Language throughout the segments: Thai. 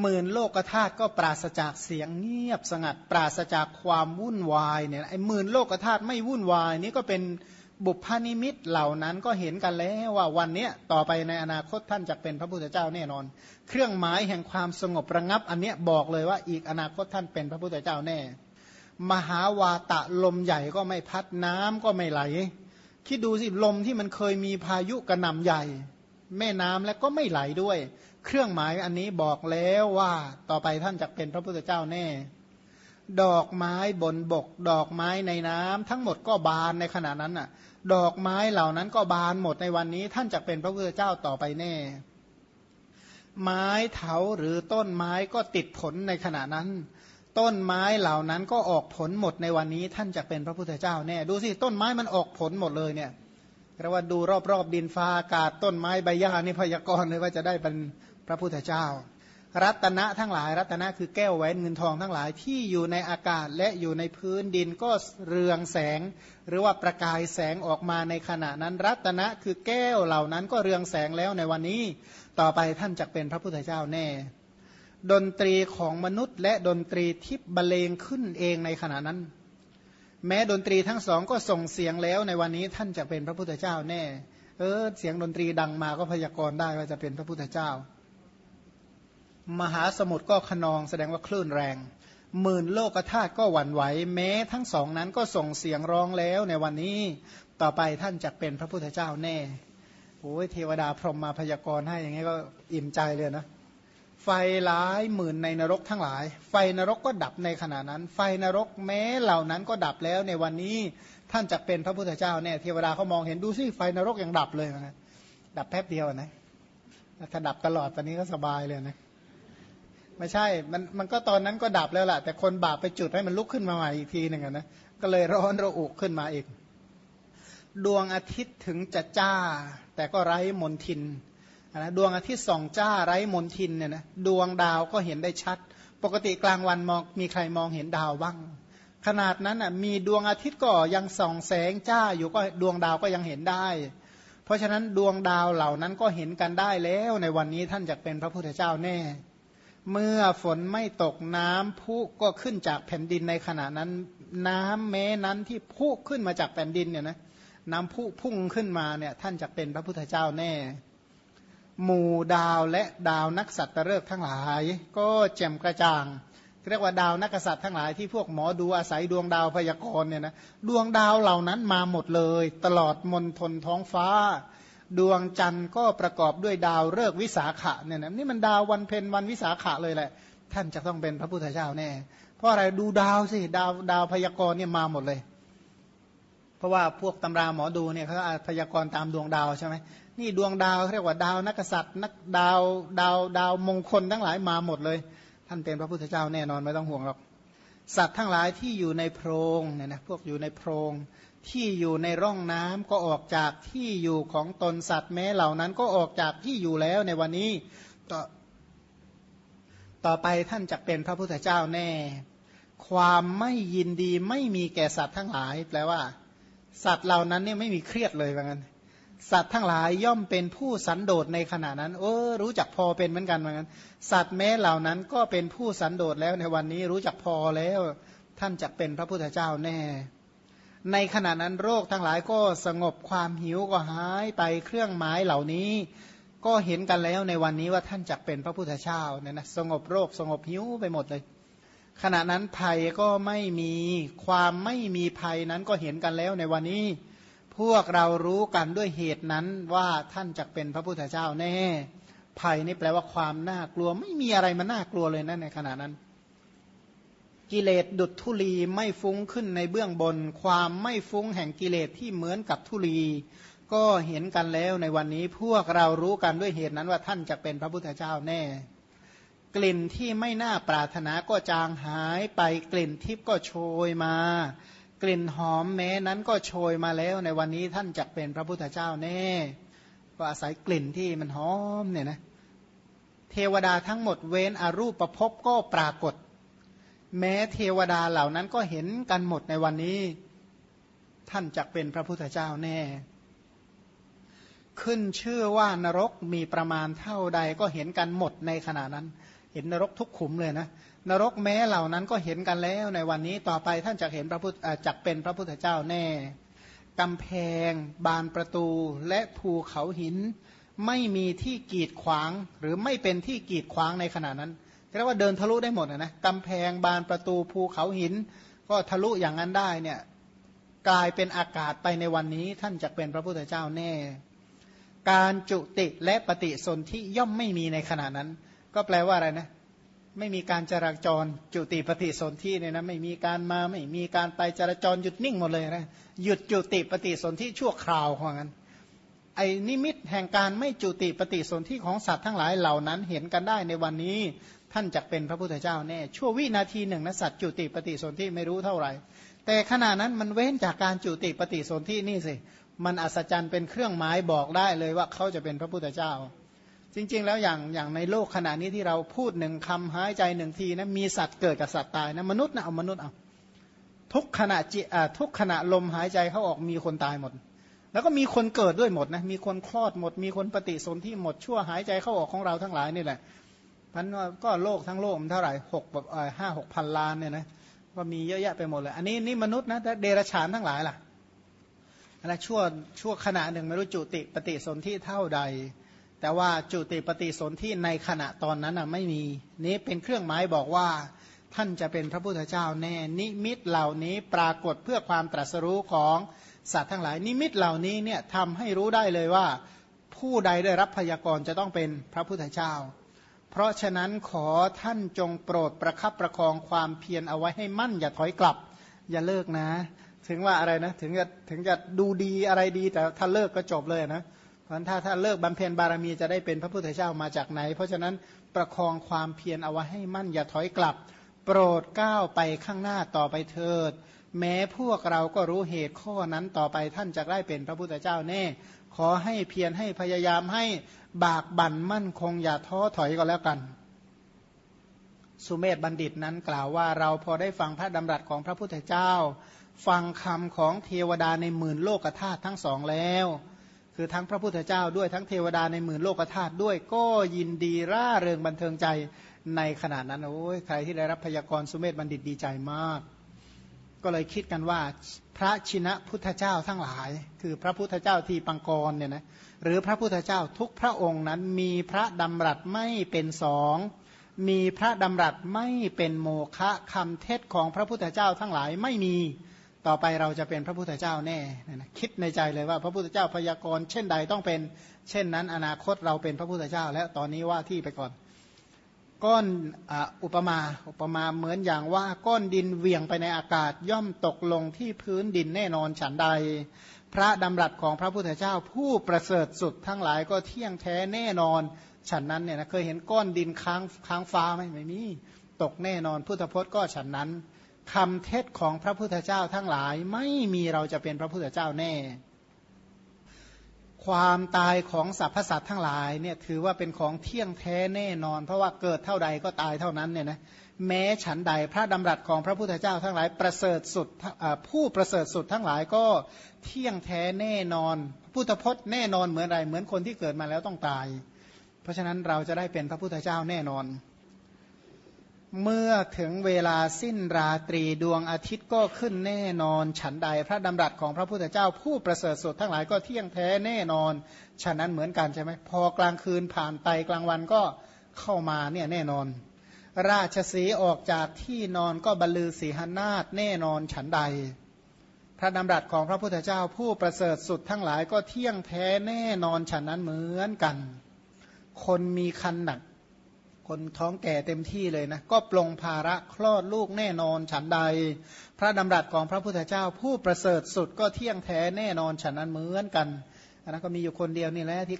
หมื่นโลกธาตุก็ปราศจากเสียงเงียบสงัด ปราศจากความวุ่นวายเนี่ยไอ้หมื่นโลกธาตุไม่วุ่นวาย นี่ก็เป็นบุพนิมิตเหล่านั้นก็เห็นกันแล้วว่าวันเนี้ยต่อไปในอนาคตท่านจะเป็นพระพุทธเจ้าแน่นอน เครื่องหมายแห่งความสงบระงับ อันเนี้ยบอกเลยว่าอีกอนาคตท่านเป็นพระพุทธเจ้าแน่ มหาวาตะลมใหญ่ก็ไม่พัดน้ำก็ไม่ไหล คิดดูสิลมที่มันเคยมีพายุกระหน่ำใหญ่ แม่น้ำแล้วก็ไม่ไหลด้วย เครื่องหมายอันนี้บอกแล้วว่าต่อไปท่านจะเป็นพระพุทธเจ้าแน่ ดอกไม้บนบก ดอกไม้ในน้ำทั้งหมดก็บานในขณะนั้นน่ะ ดอกไม้เหล่านั้นก็บานหมดในวันนี้ ท่านจะเป็นพระพุทธเจ้าต่อไปแน่ ไม้เถาหรือต้นไม้ก็ติดผลในขณะนั้น ต้นไม้เหล่านั้นก็ออกผลหมดในวันนี้ ท่านจะเป็นพระพุทธเจ้าแน่ ดูสิต้นไม้มันออกผลหมดเลยเนี่ย เรียกว่าดูรอบๆดินฟ้าอากาศต้นไม้ใบหญ้านี่พยากรณ์เลยว่าจะได้เป็นพระพุทธเจ้า รัตนะทั้งหลาย รัตนะคือแก้วแหวนเงินทองทั้งหลายที่อยู่ในอากาศและอยู่ในพื้นดินก็เรืองแสง หรือว่าประกายแสงออกมาในขณะนั้น รัตนะคือแก้วเหล่านั้นก็เรืองแสงแล้วในวันนี้ ต่อไปท่านจะเป็นพระพุทธเจ้าแน่ ดนตรีของมนุษย์และดนตรีทิพบรรเลงขึ้นเองในขณะนั้น แม้ดนตรีทั้งสองก็ส่งเสียงแล้วในวันนี้ท่านจะเป็นพระพุทธเจ้าแน่ เออเสียงดนตรีดังมาก็พยากรณ์ได้ว่าจะเป็นพระพุทธเจ้า มหาสมุทรก็ขนองแสดงว่าคลื่นแรงหมื่นโลกธาตุก็หวั่นไหวแม้ทั้งสองนั้นก็ส่งเสียงร้องแล้วในวันนี้ต่อไปท่านจะเป็นพระพุทธเจ้าแน่โอ้ยเทวดาพรหมมาพยากรณ์ให้อย่างนี้ก็อิ่มใจเลยนะ ไฟหลายหมื่นในนรกทั้งหลาย ไฟนรกก็ดับในขณะนั้น ไฟนรกแม้เหล่านั้นก็ดับแล้วในวันนี้ท่านจะเป็นพระพุทธเจ้าแน่เทวดาเขามองเห็นดูสิไฟนรกยังดับเลยนะดับแป๊บเดียวนะถ้าดับตลอดตอนนี้ก็สบายเลยนะไม่ใช่มันมันก็ตอนนั้นก็ดับแล้วล่ะ แต่คนบาปไปจุดให้มันลุกขึ้นมาใหม่อีกทีหนึ่งนะก็เลยร้อนระอุขึ้นมาอีก ดวงอาทิตย์ถึงจะจ้า แต่ก็ไร้มนทิน นะดวงอาทิตย์ส่องจ้าไร้มนทินเนี่ยนะดวงดาวก็เห็นได้ชัด ปกติกลางวันมองมีใครมองเห็นดาวบ้าง ขนาดนั้นอะมีดวงอาทิตย์ก็ยังส่องแสงจ้าอยู่ก็ดวงดาวก็ยังเห็นได้ เพราะฉะนั้นดวงดาวเหล่านั้นก็เห็นกันได้แล้วในวันนี้ท่านจะเป็นพระพุทธเจ้าแน่ เมื่อฝนไม่ตกน้ำพุก็ขึ้นจากแผ่นดินในขณะนั้นน้ำแม้นั้นที่พุขึ้นมาจากแผ่นดินเนี่ยนะน้ำพุพุ่งขึ้นมาเนี่ยท่านจะเป็นพระพุทธเจ้าแน่ หมู่ดาวและดาวนักสัตว์เลิกทั้งหลาย ก็แจ่มกระจ่างเรียกว่าดาวนักษัตริย์ทั้งหลายที่พวกหมอดูอาศัยดวงดาวพยากรณ์เนี่ยนะดวงดาวเหล่านั้นมาหมดเลย ตลอดมนทนท้องฟ้า ดวงจันทร์ก็ประกอบด้วยดาวฤกษ์วิสาขะเนี่ยนะนี่มันดาววันเพ็ญวันวิสาขะเลยแหละ ท่านจะต้องเป็นพระพุทธเจ้าแน่ เพราะอะไรดูดาวสิดาวดาวพยากรณ์เนี่ยมาหมดเลย เพราะว่าพวกตำราหมอดูเนี่ยเขาพยากรณ์ตามดวงดาวใช่ไหม นี่ดวงดาวเรียกว่าดาวนักษัตริย์นักดาวดาวดาวมงคลทั้งหลายมาหมดเลย ท่านเป็นพระพุทธเจ้าแน่นอนไม่ต้องห่วงหรอกสัตว์ทั้งหลายที่อยู่ในโพรงเนี่ยนะพวกอยู่ในโพรงที่อยู่ในร่องน้ำก็ออกจากที่อยู่ของตนสัตว์แม้เหล่านั้นก็ออกจากที่อยู่แล้วในวันนี้ต่อต่อไปท่านจะเป็นพระพุทธเจ้าแน่ ความไม่ยินดีไม่มีแก่สัตว์ทั้งหลาย แปลว่า สัตว์เหล่านั้นเนี่ยไม่มีเครียดเลยว่างั้น สัตว์ทั้งหลายย่อมเป็นผู้สันโดษในขณะนั้น เออ รู้จักพอเป็นเหมือนกันเหมือนกัน สัตว์แม้เหล่านั้นก็เป็นผู้สันโดษแล้วในวันนี้รู้จักพอแล้ว ท่านจะเป็นพระพุทธเจ้าแน่ ในขณะนั้นโรคทั้งหลายก็สงบความหิวก็หายไปเครื่องหมายเหล่านี้ ก็เห็นกันแล้วในวันนี้ว่าท่านจะเป็นพระพุทธเจ้าเนี่ยนะสงบโรคสงบหิวไปหมดเลย ขณะนั้นภัยก็ไม่มีความไม่มีภัยนั้นก็เห็นกันแล้วในวันนี้ พวกเรารู้กันด้วยเหตุนั้นว่าท่านจะเป็นพระพุทธเจ้าแน่ ภัยนี่แปลว่าความน่ากลัวไม่มีอะไรมาน่ากลัวเลยนะในขณะนั้น กิเลสดุดทุลีไม่ฟุ้งขึ้นในเบื้องบน ความไม่ฟุ้งแห่งกิเลสที่เหมือนกับทุลี ก็เห็นกันแล้วในวันนี้พวกเรารู้กันด้วยเหตุนั้นว่าท่านจะเป็นพระพุทธเจ้าแน่ กลิ่นที่ไม่น่าปรารถนาก็จางหายไปกลิ่นทิพย์ก็โชยมา กลิ่นหอมแม้นั้นก็โชยมาแล้วในวันนี้ท่านจะเป็นพระพุทธเจ้าแน่ก็อาศัยกลิ่นที่มันหอมเนี่ยนะเทวดาทั้งหมดเว้นอรูปประพบก็ปรากฏ แม้เทวดาเหล่านั้นก็เห็นกันหมดในวันนี้ ท่านจะเป็นพระพุทธเจ้าแน่ ขึ้นชื่อว่านรกมีประมาณเท่าใดก็เห็นกันหมดในขณะนั้น เห็นนรกทุกขุมเลยนะ นรกแม้เหล่านั้นก็เห็นกันแล้วในวันนี้ต่อไปท่านจะเห็นพระพุทธจักเป็นพระพุทธเจ้าแน่กำแพง บานประตูและภูเขาหิน ไม่มีที่กีดขวาง หรือไม่เป็นที่กีดขวางในขณะนั้นเรียกว่าเดินทะลุได้หมดนะกำแพงบานประตูภูเขาหิน ก็ทะลุอย่างนั้นได้เนี่ยกลายเป็นอากาศไปในวันนี้ท่านจะเป็นพระพุทธเจ้าแน่ การจุติและปฏิสนธิย่อมไม่มีในขณะนั้น ก็แปลว่าอะไรนะ ไม่มีการจราจรจุติปฏิสนธิเนี่ยนะไม่มีการมาไม่มีการไปจราจรหยุดนิ่งหมดเลยนะหยุดจุติปฏิสนธิชั่วคราวของนั้นไอ้นิมิตแห่งการไม่จุติปฏิสนธิของสัตว์ทั้งหลายเหล่านั้นเห็นกันได้ในวันนี้ท่านจะเป็นพระพุทธเจ้าแน่ชั่ววินาทีหนึ่งนะสัตว์จุติปฏิสนธิไม่รู้เท่าไหร่ แต่ขณะนั้นมันเว้นจากการจุติปฏิสนธินี่สิมันอัศจรรย์เป็นเครื่องหมายบอกได้เลยว่าเขาจะเป็นพระพุทธเจ้า จริง ๆ แล้วอย่างอย่างในโลกขณะนี้ที่เราพูดหนึ่งคำหายใจหนึ่งทีนะมีสัตว์เกิดกับสัตว์ตายนะมนุษย์นะเอามนุษย์เอาทุกขณะจิทุกขณะลมหายใจเขาออกมีคนตายหมด แล้วก็มีคนเกิดด้วยหมดนะมีคนคลอดหมด มีคนปฏิสนธิหมดชั่วหายใจเข้าออกของเราทั้งหลายนี่แหละพันก็โลกทั้งโลกมันเท่าไหร่หกแบบห้าหกพันล้านเนี่ยนะก็มีเยอะแยะไปหมดเลย อันนี้นี่มนุษย์นะเดรัจฉานทั้งหลายล่ะอะไรชั่วชั่วขณะหนึ่งไม่รู้จุติปฏิสนธิเท่าใด แต่ว่าจุติปฏิสนธิในขณะตอนนั้นไม่มี นี้เป็นเครื่องหมายบอกว่า ท่านจะเป็นพระพุทธเจ้าแน่ นิมิตเหล่านี้ปรากฏเพื่อความตรัสรู้ของสัตว์ทั้งหลาย นิมิตเหล่านี้เนี่ยทำให้รู้ได้เลยว่า ผู้ใดได้รับพยากรณ์จะต้องเป็นพระพุทธเจ้า เพราะฉะนั้นขอท่านจงโปรดประคับประคองความเพียรเอาไว้ให้มั่นอย่าถอยกลับ อย่าเลิกนะ ถึงว่าอะไรนะถึงจะถึงจะดูดีอะไรดีแต่ถ้าเลิกก็จบเลยนะ ราะถ้าถ้าเลิกบำเพ็ญบารมีจะได้เป็นพระพุทธเจ้ามาจากไหน เพราะฉะนั้นประคองความเพียรเอาไว้ให้มั่นอย่าถอยกลับ โปรดก้าวไปข้างหน้าต่อไปเถิด แม้พวกเราก็รู้เหตุข้อนั้นต่อไปท่านจะได้เป็นพระพุทธเจ้าแน่ ขอให้เพียรให้พยายามให้บากบั่นมั่นคงอย่าท้อถอยก็แล้วกัน สุเมธบัณฑิตนั้นกล่าวว่าเราพอได้ฟังพระดำรัสของพระพุทธเจ้า ฟังคำของเทวดาในหมื่นโลกธาตุทั้งสองแล้ว คือทั้งพระพุทธเจ้าด้วยทั้งเทวดาในหมื่นโลกธาตุด้วย ก็ยินดีร่าเริงบันเทิงใจในขณะนั้นโอ้ยใครที่ได้รับพยากรสุเมธบัณฑิตดีใจมาก ก็เลยคิดกันว่าพระชินะพุทธเจ้าทั้งหลาย คือพระพุทธเจ้าที่ปังกรเนี่ยนะหรือพระพุทธเจ้าทุกพระองค์นั้นมีพระดำรัสไม่เป็นสองมีพระดำรัสไม่เป็นโมฆะคำเทศของพระพุทธเจ้าทั้งหลายไม่มี ต่อไปเราจะเป็นพระพุทธเจ้าแน่นะคิดในใจเลยว่าพระพุทธเจ้าพยากรณ์เช่นใดต้องเป็น เช่นนั้น อนาคตเราเป็นพระพุทธเจ้า แล้วตอนนี้ว่าที่ไปก่อน ก้อนอุปมาอุปมาเหมือนอย่างว่าก้อนดินเวียงไปในอากาศย่อมตกลงที่พื้นดินแน่นอนฉันใด พระดำรัสของพระพุทธเจ้าผู้ประเสริฐสุดทั้งหลายก็เที่ยงแท้แน่นอนฉันนั้นเนี่ยนะเคยเห็นก้อนดินค้างค้างฟ้าไหมไม่มีตกแน่นอนพุทธพจน์ก็ฉันนั้น คำเทศของพระพุทธเจ้าทั้งหลายไม่มีเราจะเป็นพระพุทธเจ้าแน่ ความตายของสรรพสัตว์ทั้งหลายเนี่ยถือว่าเป็นของเที่ยงแท้แน่นอน เพราะว่าเกิดเท่าใดก็ตายเท่านั้นเนี่ยนะแม้ฉันใดพระดำรัสของพระพุทธเจ้าทั้งหลายประเสริฐสุดผู้ประเสริฐสุดทั้งหลายก็เที่ยงแท้แน่นอนพุทธพจน์แน่นอนเหมือนไรเหมือนคนที่เกิดมาแล้วต้องตาย เพราะฉะนั้นเราจะได้เป็นพระพุทธเจ้าแน่นอน เมื่อถึงเวลาสิ้นราตรีดวงอาทิตย์ก็ขึ้นแน่นอน ฉันใดพระดำรัสของพระพุทธเจ้าผู้ประเสริฐสุดทั้งหลายก็เที่ยงแท้แน่นอน ฉะนั้นเหมือนกันใช่ไหมพอกลางคืนผ่านไปกลางวันก็เข้ามาเนี่ยแน่นอน ราชสีออกจากที่นอนก็บรรลือสีหนาฏแน่นอนฉันใด พระดำรัสของพระพุทธเจ้าผู้ประเสริฐสุดทั้งหลายก็เที่ยงแท้แน่นอนฉันนั้นเหมือนกัน คนมีคันหนัก คนท้องแก่เต็มที่เลยนะ ก็ปลงภาระคลอดลูกแน่นอนฉันใด พระดำรัสของพระพุทธเจ้าผู้ประเสริฐสุดก็เที่ยงแท้แน่นอนฉันนั้นเหมือนกันนนั้นก็มีอยู่คนเดียวนี่แหละที่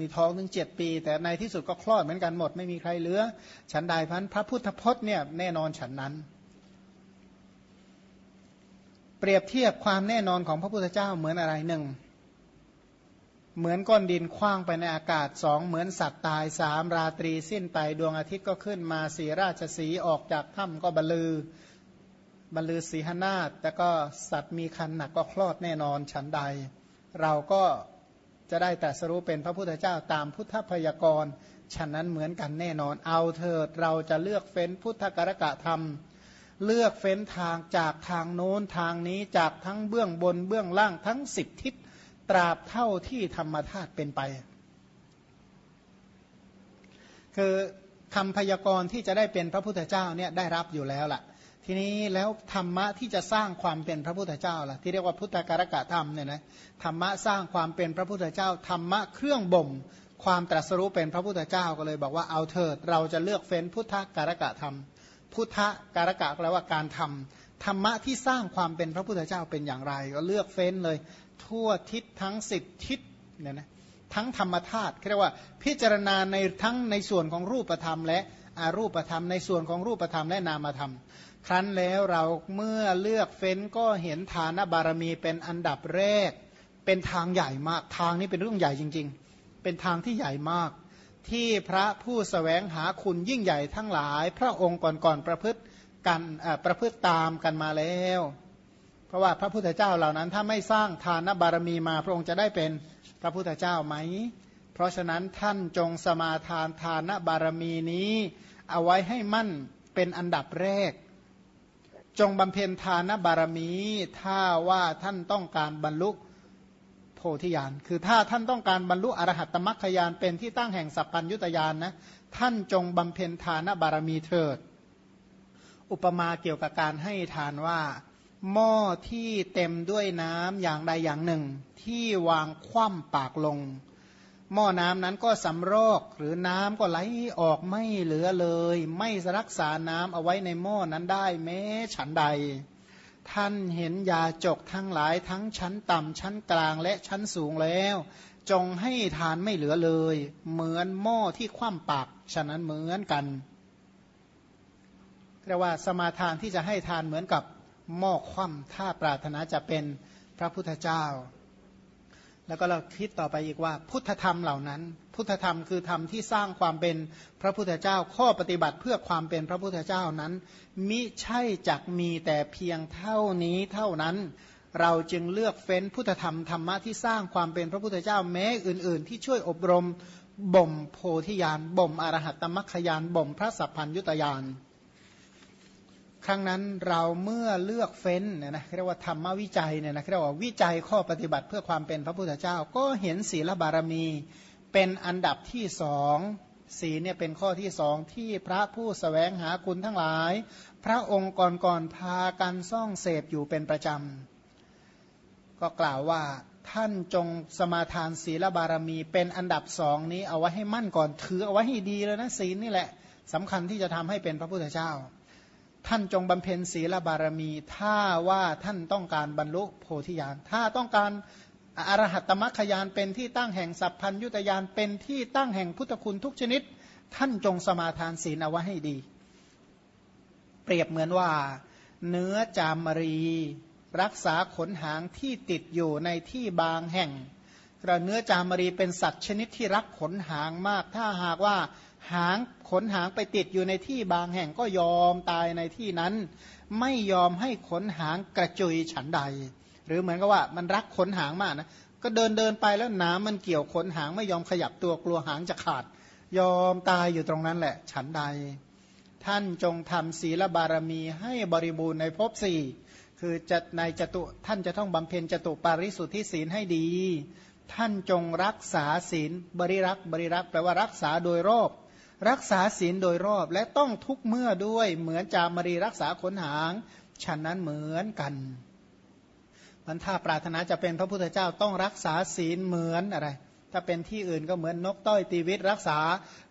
มีท้องถึงเจ็ดปี แต่ในที่สุดก็คลอดเหมือนกันหมด ไม่มีใครเหลือ ฉันใดพันพระพุทธพจน์เนี่ยแน่นอนฉันนั้น เปรียบเทียบความแน่นอนของพระพุทธเจ้าเหมือนอะไรหนึ่ง เหมือนก้อนดินคว้างไปในอากาศสองเหมือนสัตว์ตายสามราตรีสิ้นไปดวงอาทิตย์ก็ขึ้นมาสีราชสีออกจากถ้ำก็บรรลือบรรลือสีหนาฏแต่ก็สัตว์มีคันหนักก็คลอดแน่นอนฉันใด เราก็จะได้แต่สรู้เป็นพระพุทธเจ้าตามพุทธพยากรฉะนั้นเหมือนกันแน่นอนเอาเถิดเราจะเลือกเฟ้นพุทธกรกะธรรม เลือกเฟ้นทางจากทางโน้นทางนี้จากทั้งเบื้องบนเบื้องล่างทั้งสิบทิศ ตราบเท่าที่ธรรมธาตุเป็นไป คือคำพยากรณ์ที่จะได้เป็นพระพุทธเจ้าเนี่ยได้รับอยู่แล้วล่ะ ทีนี้แล้วธรรมะที่จะสร้างความเป็นพระพุทธเจ้าล่ะ ที่เรียกว่าพุทธการกะธรรมเนี่ยนะธรรมะสร้างความเป็นพระพุทธเจ้า ธรรมะเครื่องบ่ม ความตรัสรู้เป็นพระพุทธเจ้าก็เลยบอกว่าเอาเถิด เราจะเลือกเฟ้นพุทธการกะธรรม พุทธการกะแปลว่าการทำธรรมะที่สร้างความเป็นพระพุทธเจ้าเป็นอย่างไร ก็เลือกเฟ้นเลย ทั่วทิศทั้งสิบทิศเนี่ยนะทั้งธรรมธาตุเรียกว่าพิจารณาในทั้งในส่วนของรูปธรรม และอารูปธรรม ในส่วนของรูปธรรมและนามธรรม ครั้นแล้วเราเมื่อเลือกเฟ้นก็เห็นฐานบารมีเป็นอันดับแรก เป็นทางใหญ่มากทางนี้เป็นเรื่องใหญ่จริง ๆ เป็นทางที่ใหญ่มาก ที่พระผู้สแสวงหาคุณยิ่งใหญ่ทั้งหลาย พระองค์ก่อนๆประพฤติกันประพฤติตามกันมาแล้ว เพราะว่าพระพุทธเจ้าเหล่านั้น ถ้าไม่สร้างทานบารมีมาพระองค์จะได้เป็นพระพุทธเจ้าไหม เพราะฉะนั้นท่านจงสมาทานทานบารมีนี้ เอาไว้ให้มั่นเป็นอันดับแรก จงบำเพ็ญทานบารมี ถ้าว่าท่านต้องการบรรลุโพธิญาณคือถ้าท่านต้องการบรรลุอรหัตตมัคคยานเป็นที่ตั้งแห่งสัพพัญยุตยานนะท่านจงบำเพ็ญทานบารมีเถิด อุปมาเกี่ยวกับการให้ทานว่า หม้อที่เต็มด้วยน้ำอย่างใดอย่างหนึ่ง ที่วางคว่ำปากลง หม้อน้ำนั้นก็สำรอกหรือน้ำก็ไหลออกไม่เหลือเลย ไม่รักษาน้ำเอาไว้ในหม้อนั้นได้แม้ฉันใด ท่านเห็นยาจกทั้งหลายทั้งชั้นต่ำชั้นกลางและชั้นสูงแล้ว จงให้ทานไม่เหลือเลย เหมือนหม้อที่คว่ำปากฉะนั้นเหมือนกันเรียกว่าสมาทานที่จะให้ทานเหมือนกับ หม้อคว่ำถ้าปรารถนาจะเป็นพระพุทธเจ้า แล้วก็เราคิดต่อไปอีกว่า พุทธธรรมเหล่านั้น พุทธธรรมคือธรรมที่สร้างความเป็นพระพุทธเจ้า ข้อปฏิบัติเพื่อความเป็นพระพุทธเจ้านั้น มิใช่จักมีแต่เพียงเท่านี้เท่านั้นเราจึงเลือกเฟ้นพุทธธรรมธรรมะที่สร้างความเป็นพระพุทธเจ้าแม้อื่น ๆ ที่ช่วยอบรมบ่มโพธิญาณบ่มอรหัตตมัคคยานบ่มพระสัพพัญยุตยาน ครั้งนั้นเราเมื่อเลือกเฟ้นเนี่ยนะเรียกว่าธรรมวิจัยเนี่ยนะเรียกว่าวิจัยข้อปฏิบัติเพื่อความเป็นพระพุทธเจ้า ก็เห็นศีลบารมีเป็นอันดับที่สองศีลเนี่ยเป็นข้อที่สองที่พระผู้สแสวงหาคุณทั้งหลาย พระองค์ก่อนๆพากันซ่องเสพอยู่เป็นประจำ ก็กล่าวว่าท่านจงสมาทานศีลบารมี เป็นอันดับสองนี้เอาไว้ให้มั่นก่อนถือเอาไว้ให้ดีเลยนะศีลนี่แหละสำคัญที่จะทำให้เป็นพระพุทธเจ้า ท่านจงบำเพ็ญศีลบารมี ถ้าว่าท่านต้องการบรรลุโพธิญาณ ถ้าต้องการอรหัตมัคคยานเป็นที่ตั้งแห่งสัพพัญยุตยานเป็นที่ตั้งแห่งพุทธคุณทุกชนิด ท่านจงสมาทานศีลเอาไว้ให้ดี เปรียบเหมือนว่า เนื้อจามรี รักษาขนหางที่ติดอยู่ในที่บางแห่งกระเนื้อจามรีเป็นสัตว์ชนิดที่รักขนหางมาก ถ้าหากว่า หางขนหางไปติดอยู่ในที่บางแห่งก็ยอมตายในที่นั้น ไม่ยอมให้ขนหางกระจุยฉันใด หรือเหมือนกับว่ามันรักขนหางมากนะก็เดินเดินไปแล้วน้ำมันเกี่ยวขนหางไม่ยอมขยับตัวกลัวหางจะขาด ยอมตายอยู่ตรงนั้นแหละ ฉันใด ท่านจงทำศีลบารมีให้บริบูรณ์ในภพสี่คือจะในจตุท่านจะต้องบำเพ็ญจตุปาริสุทธิศีลให้ดี ท่านจงรักษาศีลบริรักบริรักแปลว่ารักษาโดยรอบ รักษาศีลโดยรอบและต้องทุกเมื่อด้วยเหมือนจามรีรักษาขนหางฉันนั้นเหมือนกันมันถ้าปรารถนาจะเป็นพระพุทธเจ้าต้องรักษาศีลเหมือนอะไร ถ้าเป็นที่อื่นก็เหมือนนกต้อยตีวิตรักษา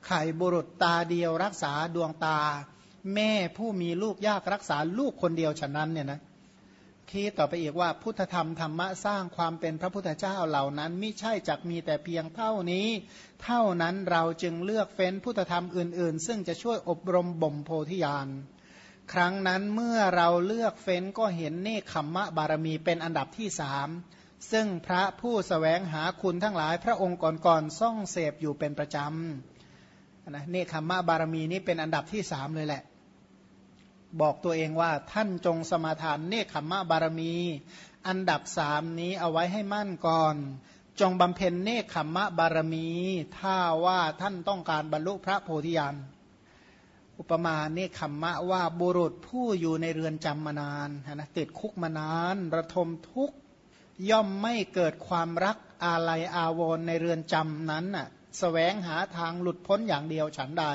ไข่บุรุษตาเดียว รักษาดวงตา แม่ผู้มีลูกยากรักษาลูกคนเดียวฉะนั้นเนี่ยนะ คิดต่อไปอีกว่าพุทธธรรมธรรมะสร้างความเป็นพระพุทธเจ้าเหล่านั้นไม่ใช่จักมีแต่เพียงเท่านี้ เท่านั้นเราจึงเลือกเฟ้นพุทธธรรมอื่น ๆ ซึ่งจะช่วยอบรมบ่มโพธิญาณครั้งนั้นเมื่อเราเลือกเฟ้นก็เห็นเนคขมมะบารมีเป็นอันดับที่สามซึ่งพระผู้สแสวงหาคุณทั้งหลายพระองค์ก่อนๆซ่องเสพอยู่เป็นประจำนะเนคขมมะบารมีนี้เป็นอันดับที่สามเลยแหละ บอกตัวเองว่าท่านจงสมาทานเนคขมมะบารมี อันดับสามนี้เอาไว้ให้มั่นก่อน จงบำเพ็ญเนคขมมะบารมี ถ้าว่าท่านต้องการบรรลุพระโพธิญาณอุปมาเนคขมมะว่าบุรุษผู้อยู่ในเรือนจำมานานนะติดคุกมานาน ระทมทุกย่อมไม่เกิดความรักอาลัยอาวรในเรือนจำนั้นน่ะสแสวงหาทางหลุดพ้นอย่างเดียวฉันใด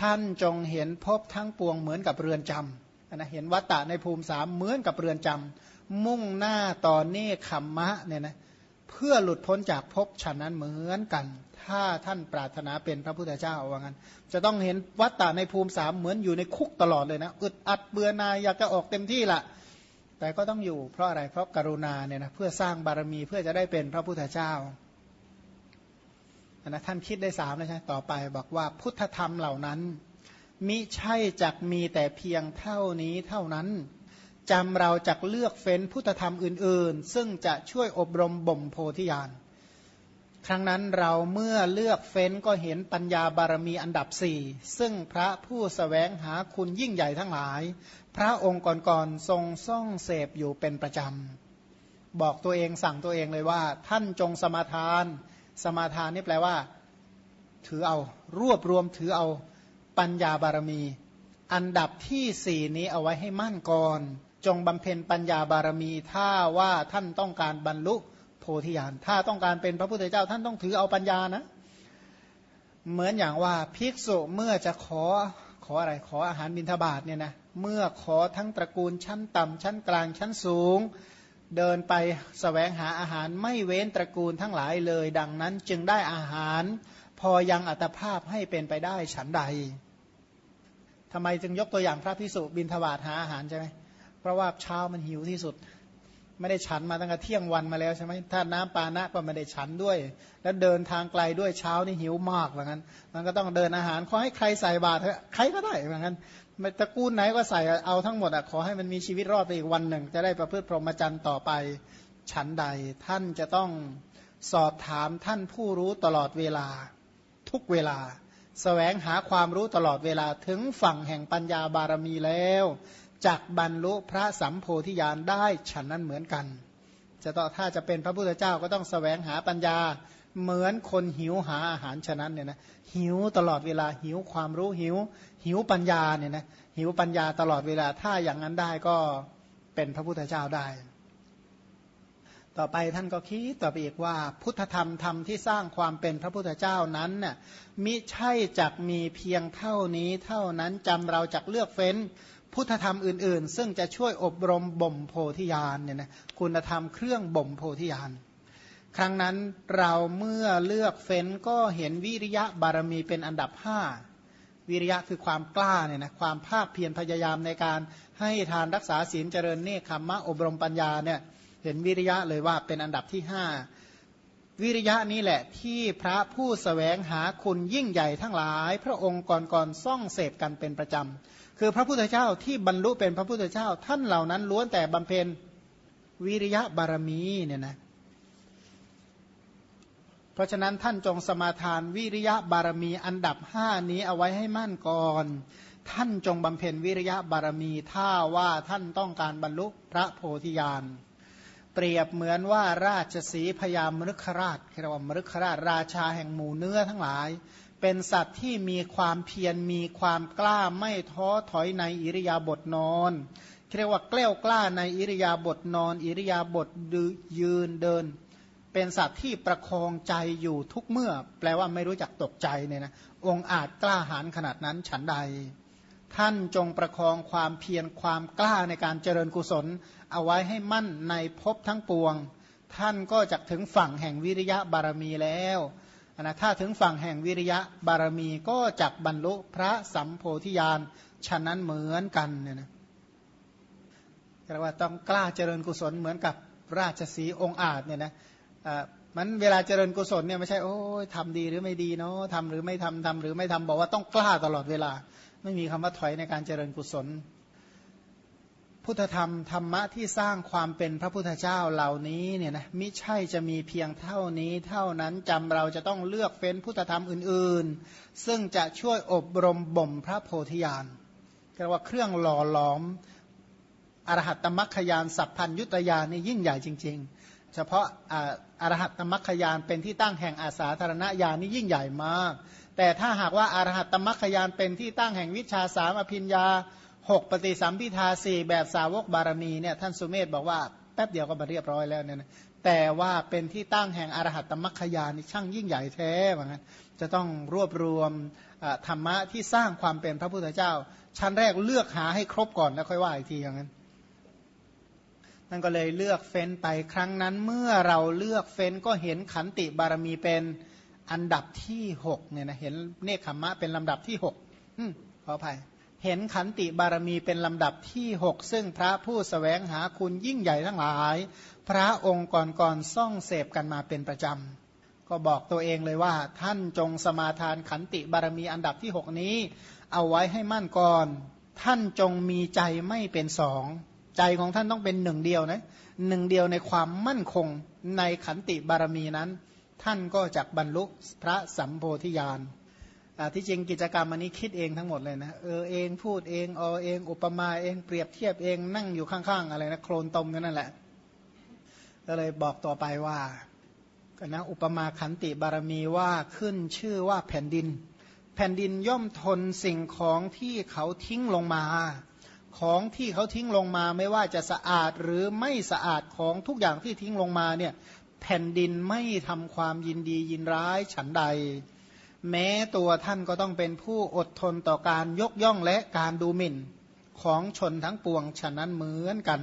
ท่านจงเห็นพบทั้งปวงเหมือนกับเรือนจำนะเห็นวัตตะในภูมิสามเหมือนกับเรือนจำมุ่งหน้าต่อเนคขมมะเนี่ยนะเพื่อหลุดพ้นจากภพฉันนั้นเหมือนกัน ถ้าท่านปรารถนาเป็นพระพุทธเจ้าว่างั้น จะต้องเห็นวัตตะในภูมิสามเหมือนอยู่ในคุกตลอดเลยนะอึดอัดเบื่อนายอยากจะออกเต็มที่ละแต่ก็ต้องอยู่เพราะอะไรเพราะกรุณาเนี่ยนะเพื่อสร้างบารมีเพื่อจะได้เป็นพระพุทธเจ้า นะท่านคิดได้สามแล้วใช่ต่อไปบอกว่าพุทธธรรมเหล่านั้น มิใช่จักมีแต่เพียงเท่านี้เท่านั้นจำเราจักเลือกเฟ้นพุทธธรรมอื่น ๆ ซึ่งจะช่วยอบรมบ่มโพธิญาณครั้งนั้นเราเมื่อเลือกเฟ้นก็เห็นปัญญาบารมีอันดับสี่ซึ่งพระผู้สแสวงหาคุณยิ่งใหญ่ทั้งหลาย พระองค์ก่อนๆทรงซ่องเสพอยู่เป็นประจำ บอกตัวเองสั่งตัวเองเลยว่า ท่านจงสมาทาน สมาทานนี่แปลว่า ถือเอา รวบรวมถือเอาปัญญาบารมี อันดับที่สี่นี้เอาไว้ให้มั่นก่อน จงบำเพ็ญปัญญาบารมี ถ้าว่าท่านต้องการบรรลุโพธิญาณถ้าต้องการเป็นพระพุทธเจ้า ท่านต้องถือเอาปัญญานะ เหมือนอย่างว่าภิกษุเมื่อจะขอขออะไรขออาหารบิณฑบาตเนี่ยนะเมื่อขอทั้งตระกูลชั้นต่ำชั้นกลางชั้นสูง เดินไปสแสวงหาอาหารไม่เว้นตระกูลทั้งหลายเลย ดังนั้นจึงได้อาหาร พอยังอัตภาพให้เป็นไปได้ฉันใดทำไมจึงยกตัวอย่างพระพิสุบินทบาทหาอาหารใช่ไหมเพราะว่าเช้ามันหิวที่สุด ไม่ได้ฉันมาตั้งแต่เที่ยงวันมาแล้วใช่ไหมถ้าน้ำปานะก็ไม่ได้ฉันด้วย แล้วเดินทางไกลด้วยเช้านี่หิวมากเหมือนกันมันก็ต้องเดินอาหารขอให้ใครใส่บาตรเถอะใครก็ได้เหมือนกันไม่ตระกูลไหนก็ใส่เอาทั้งหมดอะขอให้มันมีชีวิตรอดไปอีกวันหนึ่ง จะได้ประพฤติพรหมจรรย์ต่อไปฉันใด ท่านจะต้องสอบถามท่านผู้รู้ตลอดเวลา ทุกเวลาสแสวงหาความรู้ตลอดเวลาถึงฝั่งแห่งปัญญาบารมีแล้ว จักบรรลุพระสัมโพธิญาณได้ฉันนั้นเหมือนกัน จะต้องถ้าจะเป็นพระพุทธเจ้าก็ต้องสแสวงหาปัญญาเหมือนคนหิวหาอาหารฉะนั้นเนี่ยนะหิวตลอดเวลาหิวความรู้หิว หิวปัญญาเนี่ยนะหิวปัญญาตลอดเวลาถ้าอย่างนั้นได้ก็เป็นพระพุทธเจ้าได้ ต่อไปท่านก็คิดต่อไปอีกว่า พุทธธรรมธรรมที่สร้างความเป็นพระพุทธเจ้านั้นน่ะมิใช่จักมีเพียงเท่านี้เท่านั้นจำเราจักเลือกเฟ้น พุทธธรรมอื่น ๆ ซึ่งจะช่วยอบรมบ่มโพธิญาณเนี่ยนะคุณธรรมเครื่องบ่มโพธิญาณครั้งนั้นเราเมื่อเลือกเฟ้นก็เห็นวิริยะบารมีเป็นอันดับห้าวิริยะคือความกล้าเนี่ยนะความภาคเพียรพยายามในการให้ทานรักษาศีลเจริญเนคขมมะอบรมปัญญาเนี่ย เห็นวิริยะเลยว่าเป็นอันดับที่ห้าวิริยะนี้แหละที่พระผู้สแสวงหาคุณยิ่งใหญ่ทั้งหลาย พระองค์ก่อนๆซ่องเสพกันเป็นประจำ คือพระพุทธเจ้าที่บรรลุเป็นพระพุทธเจ้า ท่านเหล่านั้นล้วนแต่บำเพ็ญวิริยะบารมีเนี่ยนะเพราะฉะนั้นท่านจงสมาทานวิริยะบารมีอันดับห้านี้เอาไว้ให้มั่นก่อน ท่านจงบำเพ็ญวิริยะบารมีถ้าว่าท่านต้องการบรรลุพระโพธิญาณ เปรียบเหมือนว่าราชสีพยามฤคราชเรียกว่ามฤคราชราชาแห่งหมู่เนื้อทั้งหลาย เป็นสัตว์ที่มีความเพียรมีความกล้าไม่ท้อถอยในอิริยาบถนอนเรียกว่าแกล้วกล้าในอิริยาบถนอน อิริยาบถยืนเดิน เป็นสัตว์ที่ประคองใจอยู่ทุกเมื่อ แปลว่าไม่รู้จักตกใจเนี่ยนะองอาจกล้าหาญขนาดนั้นฉันใด ท่านจงประคองความเพียรความกล้าในการเจริญกุศล เอาไว้ให้มั่นในภพทั้งปวง ท่านก็จะถึงฝั่งแห่งวิริยะบารมีแล้วนะถ้าถึงฝั่งแห่งวิริยะบารมีก็จักบรรลุพระสัมโพธิญาณฉะนั้นเหมือนกันเนี่ยนะเรียกว่าต้องกล้าเจริญกุศลเหมือนกับราชสีองค์อาจเนี่ยนะมันเวลาเจริญกุศลเนี่ยไม่ใช่โอ้ยทำดีหรือไม่ดีเนาะทำหรือไม่ทำทำหรือไม่ทำบอกว่าต้องกล้าตลอดเวลา ไม่มีคำว่าถอยในการเจริญกุศล พุทธธรรมธรรมะที่สร้างความเป็นพระพุทธเจ้าเหล่านี้เนี่ยนะมิใช่จะมีเพียงเท่านี้ เท่านั้นจำเราจะต้องเลือกเฟ้นพุทธธรรมอื่นๆ ซึ่งจะช่วยอบรมบ่มพระโพธิญาณเรียกว่าเครื่องหล่อหลอมอรหัตตมัคคยานสัพพัญยุตยานนี่ยิ่งใหญ่จริง ๆ เฉพาะอรหัตตมัคคยานเป็นที่ตั้งแห่งอาสาธารณญาณนี่ยิ่งใหญ่มาก แต่ถ้าหากว่าอารหัตตมัคคยานเป็นที่ตั้งแห่งวิชาสามอภิญญา หกปฏิสัมพิทาสี่แบบสาวกบารมีเนี่ยท่านสุเมธบอกว่าแป๊บเดียวก็มาเรียบร้อยแล้วเนี่ยนะแต่ว่าเป็นที่ตั้งแห่งอรหัตตมัคคยานนี่ช่างยิ่งใหญ่แท้เหมือนกันจะต้องรวบรวมธรรมะที่สร้างความเป็นพระพุทธเจ้า ชั้นแรกเลือกหาให้ครบก่อนแล้วค่อยว่าอีกทีอย่างนั้นนั่นก็เลยเลือกเฟ้นไปครั้งนั้นเมื่อเราเลือกเฟ้นก็เห็นขันติบารมีเป็นอันดับที่หกเนี่ยนะเห็นเนคขมมะเป็นลำดับที่หกขออภัย เห็นขันติบารมีเป็นลำดับที่หกซึ่งพระผู้สแสวงหาคุณยิ่งใหญ่ทั้งหลาย พระองค์ก่อนๆซ่องเสพกันมาเป็นประจำ ก็บอกตัวเองเลยว่า ท่านจงสมาทานขันติบารมีอันดับที่หกนี้ เอาไว้ให้มั่นก่อน ท่านจงมีใจไม่เป็นสอง ใจของท่านต้องเป็นหนึ่งเดียวนะหนึ่งเดียวในความมั่นคงในขันติบารมีนั้น ท่านก็จะบรรลุพระสัมโพธิญาณ ที่จริงกิจกรรมอันนี้คิดเองทั้งหมดเลยนะเออเองพูดเองเอาเองอุปมาเองเปรียบเทียบเองนั่งอยู่ข้างๆอะไรนะโคลนตมนนั่นแหละ ก็เลยบอกต่อไปว่าก็นะอุปมาขันติบารมีว่าขึ้นชื่อว่าแผ่นดิน แผ่นดินย่อมทนสิ่งของที่เขาทิ้งลงมา ของที่เขาทิ้งลงมาไม่ว่าจะสะอาดหรือไม่สะอาดของทุกอย่างที่ทิ้งลงมาเนี่ยแผ่นดินไม่ทำความยินดียินร้ายฉันใด แม้ตัวท่านก็ต้องเป็นผู้อดทนต่อการยกย่องและการดูหมิ่นของชนทั้งปวงฉะนั้นเหมือนกัน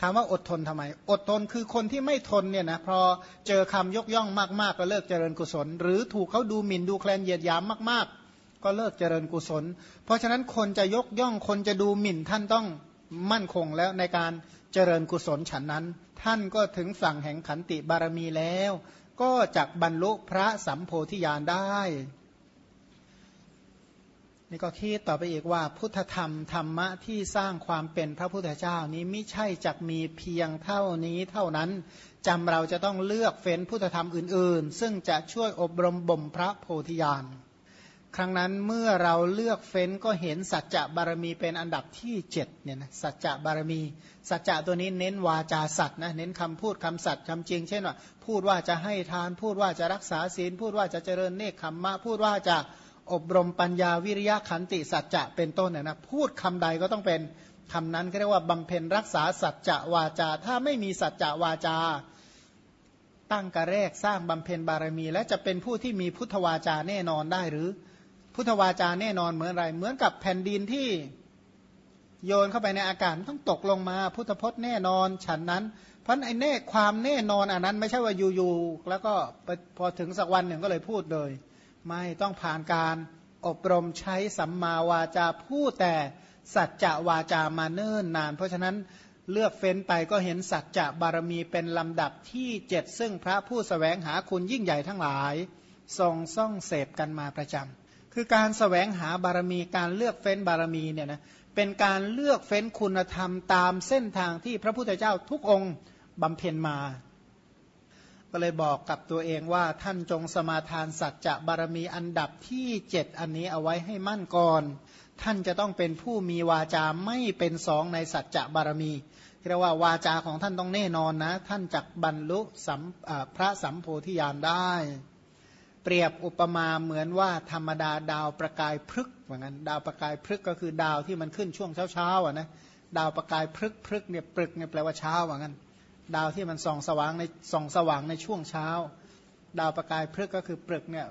ถามว่าอดทนทำไม อดทนคือคนที่ไม่ทนเนี่ยนะพอเจอคำยกย่องมากๆ ก็เลิกเจริญกุศล หรือถูกเขาดูหมิ่นดูแคลนเหยียดหยามมากๆ ก็เลิกเจริญกุศล เพราะฉะนั้นคนจะยกย่องคนจะดูหมิ่นท่านต้องมั่นคงแล้วในการเจริญกุศลฉันนั้น ท่านก็ถึงฝั่งแห่งขันติบารมีแล้ว ก็จักบรรลุพระสัมโพธิญาณได้ นี่ก็คิดต่อไปอีกว่า พุทธธรรมธรรมะที่สร้างความเป็นพระพุทธเจ้านี้ไม่ใช่จักมีเพียงเท่านี้เท่านั้นจำเราจะต้องเลือกเฟ้นพุทธธรรมอื่น ๆ ซึ่งจะช่วยอบรมบ่มพระโพธิญาณ ครั้งนั้นเมื่อเราเลือกเฟ้นก็เห็นสัจจะบารมีเป็นอันดับที่เจ็ดเนี่ยนะสัจจะบารมี สัจจะตัวนี้เน้นวาจาสัตว์นะเน้นคำพูดคำสัตย์คำจริง เช่นว่า พูดว่าจะให้ทาน พูดว่าจะรักษาศีล พูดว่าจะเจริญเนคขมมะ พูดว่าจะอบรมปัญญาวิริยะขันติสัจจะเป็นต้นเนี่ยนะพูดคำใดก็ต้องเป็นคำนั้นก็เรียกว่าบำเพ็ญรักษาสัจจะวาจา ถ้าไม่มีสัจจะวาจาตั้งกระแรกสร้างบำเพ็ญบารมี และจะเป็นผู้ที่มีพุทธวาจาแน่นอนได้หรือ พุทธวาจาแน่นอนเหมือนอะไร เหมือนกับแผ่นดินที่โยนเข้าไปในอากาศต้องตกลงมา พุทธพจน์แน่นอนฉันนั้น เพราะไอ้แน่ความแน่นอนอันนั้น ไม่ใช่ว่าอยู่ๆแล้วก็พอถึงสักวันหนึ่งก็เลยพูดเลย ไม่ต้องผ่านการอบรมใช้สัมมาวาจาพูดแต่สัจจะวาจามาเนิ่นนาน เพราะฉะนั้นเลือกเฟ้นไปก็เห็นสัจจะบารมีเป็นลำดับที่เจ็ดซึ่งพระผู้สแสวงหาคุณยิ่งใหญ่ทั้งหลายทรงซ่องเสพกันมาประจำ คือการสแสวงหาบารมีการเลือกเฟ้นบารมีเนี่ยนะเป็นการเลือกเฟ้นคุณธรรมตามเส้นทางที่พระพุทธเจ้าทุกองค์บำเพ็ญมา ก็เลยบอกกับตัวเองว่าท่านจงสมาทานสัจจะบารมีอันดับที่เจ็ดอันนี้เอาไว้ให้มั่นก่อน ท่านจะต้องเป็นผู้มีวาจาไม่เป็นสองในสัจจะบารมีเรียกว่าวาจาของท่านต้องแน่นอนนะ ท่านจักบรรลุสัมพระสัมโพธิญาณได้ เปรียบอุปมาเหมือนว่าธรรมดาดาวประกายพฤกเหมือนกันดาวประกายพฤกก็คือดาวที่มันขึ้นช่วงเช้าเช้าอะนะดาวประกายพฤกพฤกเนี่ยปรึกเนี่ยแปลว่าเช้าเหมือนกันดาวที่มันส่องสว่างในส่องสว่างในช่วงเช้า ดาวประกายพฤกก็คือปรึกเนี่ย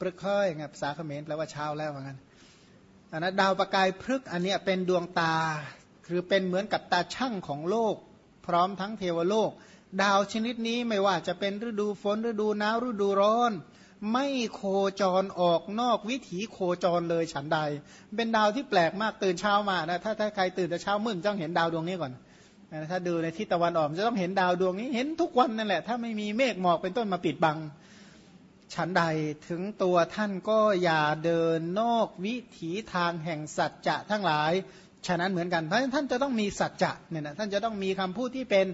ปรึกค่อยไงภาษาเขมรแปลว่าเช้าแล้วเหมือนกันอันนั้นดาวประกายพฤกอันนี้เป็นดวงตาคือเป็นเหมือนกับตาช่างของโลก พร้อมทั้งเทวโลก ดาวชนิดนี้ไม่ว่าจะเป็นฤดูฝนฤดูหนาวฤดูร้อน ไม่โคจรออกนอกวิถีโคจรเลยฉันใด เป็นดาวที่แปลกมากตื่นเช้ามานะถ้าถ้าใครตื่นแต่เช้ามืดต้องเห็นดาวดวงนี้ก่อนนะถ้าดูในทิศตะวันออกจะต้องเห็นดาวดวงนี้เห็นทุกวันนั่นแหละ ถ้าไม่มีเมฆหมอกเป็นต้นมาปิดบัง ฉันใดถึงตัวท่านก็อย่าเดินนอกวิถีทางแห่งสัจจะทั้งหลายฉะนั้นเหมือนกันเพราะท่านจะต้องมีสัจจะเนี่ยนะท่านจะต้องมีคำพูดที่เป็น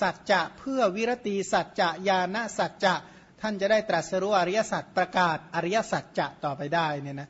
สัจจะเพื่อวิรติสัจจะญาณสัจจะ ท่านจะได้ตรัสรู้อริยสัจประกาศอริยสัจจะต่อไปได้เนี่ยนะ